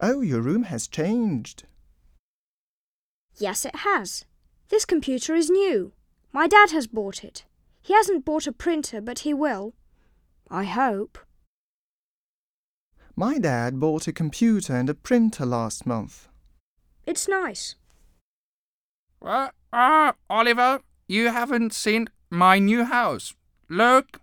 Oh, your room has changed. Yes, it has. This computer is new. My dad has bought it. He hasn't bought a printer, but he will. I hope. My dad bought a computer and a printer last month. It's nice. Uh, ah, Oliver, you haven't seen my new house. Look.